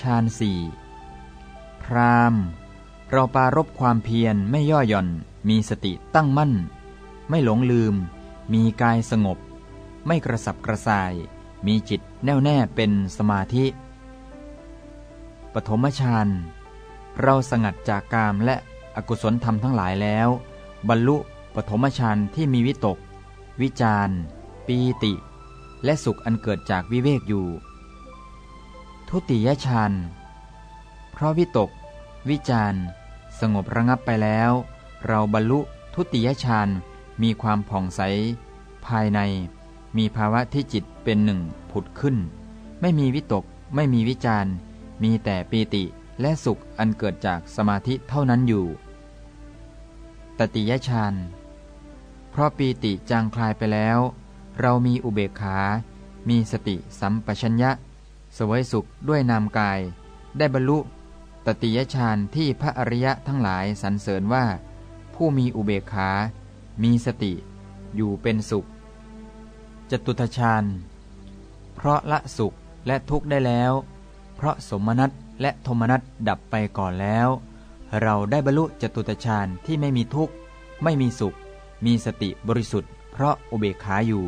ฌานสี่พรามเราปารบความเพียรไม่ย่อหย่อน มีสติตั้งมั่น ไม่หลงลืม มีกายสงบ ไม่กระสับกระส่าย มีจิตแน่วแน่เป็นสมาธิ ปฐมฌานเราสงัดจากกามและอกุศลธรรมทั้งหลายแล้ว บรรลุปฐมฌานที่มีวิตก วิจารปีติ และสุขอันเกิดจากวิเวกอยู่ ทุติยฌานเพราะวิตก วิจารสงบระงับไปแล้ว เราบรรลุทุติยฌานมีความผ่องใส ภายใน มีภาวะที่จิตเป็นหนึ่งผุดขึ้น ไม่มีวิตก ไม่มีวิจารมีแต่ปีติและสุขอันเกิดจากสมาธิเท่านั้นอยู่ ตติยฌานเพราะปีติจางคลายไปแล้ว เรามีอุเบกขา มีสติสัมปชัญญะ สวยสุขด้วยนามกาย ได้บรรลุตติยฌานที่พระอริยะทั้งหลายสรรเสริญว่า ผู้มีอุเบกขา มีสติ อยู่เป็นสุข จตุทฌานเพราะละสุขและทุกข์ได้แล้ว เพราะสมนัตและโทมนัสดับไปก่อนแล้ว เราได้บรรลุจตุตฌานที่ไม่มีทุกข์ ไม่มีสุข มีสติบริสุทธิ์เพราะอุเบกขาอยู่